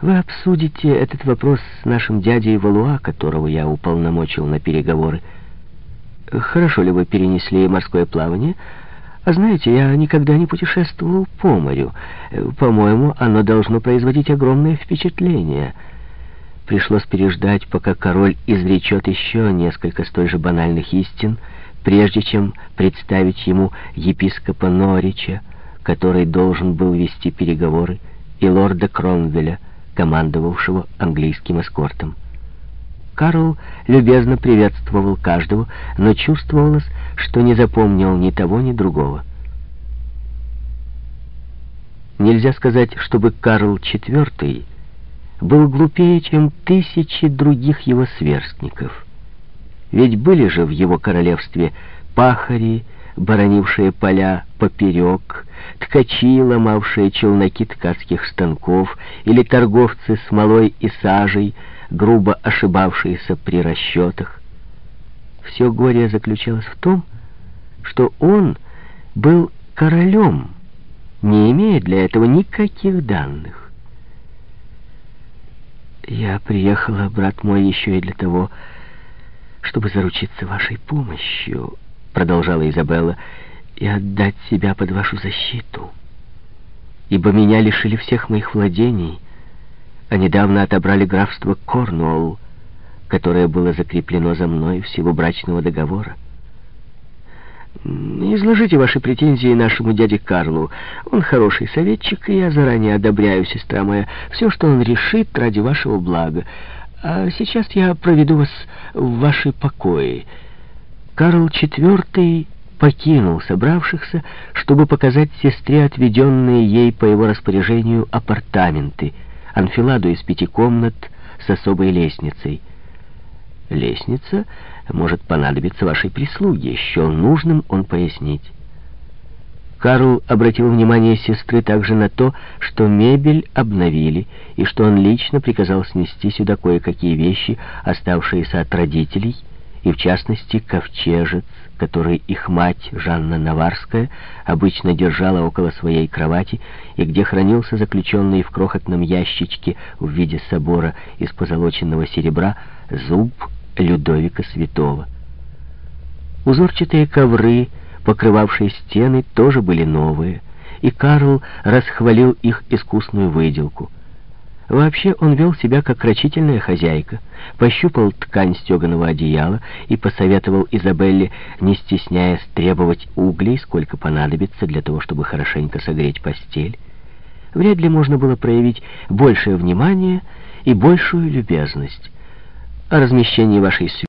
Вы обсудите этот вопрос с нашим дядей Валуа, которого я уполномочил на переговоры. Хорошо ли вы перенесли морское плавание? А знаете, я никогда не путешествовал по морю. По-моему, оно должно производить огромное впечатление. Пришлось переждать, пока король изречет еще несколько столь же банальных истин, прежде чем представить ему епископа Норича, который должен был вести переговоры, и лорда Кромвеля, командовавшего английским эскортом. Карл любезно приветствовал каждого, но чувствовалось, что не запомнил ни того, ни другого. Нельзя сказать, чтобы Карл IV был глупее, чем тысячи других его сверстников. Ведь были же в его королевстве пахари, боронившие поля поперек, ткачи, ломавшие челноки ткацких станков, или торговцы смолой и сажей, грубо ошибавшиеся при расчетах. Все горе заключалось в том, что он был королем, не имея для этого никаких данных. «Я приехала, брат мой, еще и для того, чтобы заручиться вашей помощью», — продолжала Изабелла, — «и отдать себя под вашу защиту, ибо меня лишили всех моих владений» а недавно отобрали графство Корнуолл, которое было закреплено за мной всего брачного договора. Изложите ваши претензии нашему дяде Карлу. Он хороший советчик, и я заранее одобряю, сестра моя, все, что он решит ради вашего блага. А сейчас я проведу вас в ваши покои. Карл IV покинул собравшихся, чтобы показать сестре отведенные ей по его распоряжению апартаменты — анфиладу из пяти комнат с особой лестницей. Лестница может понадобиться вашей прислуге, еще нужным он пояснить. Карл обратил внимание сестры также на то, что мебель обновили, и что он лично приказал снести сюда кое-какие вещи, оставшиеся от родителей, и в частности ковчежец, который их мать, Жанна Наварская, обычно держала около своей кровати, и где хранился заключенный в крохотном ящичке в виде собора из позолоченного серебра зуб Людовика Святого. Узорчатые ковры, покрывавшие стены, тоже были новые, и Карл расхвалил их искусную выделку — Вообще он вел себя как рачительная хозяйка, пощупал ткань стеганого одеяла и посоветовал Изабелле, не стесняясь, требовать углей, сколько понадобится для того, чтобы хорошенько согреть постель. Вряд ли можно было проявить большее внимание и большую любезность. О размещении вашей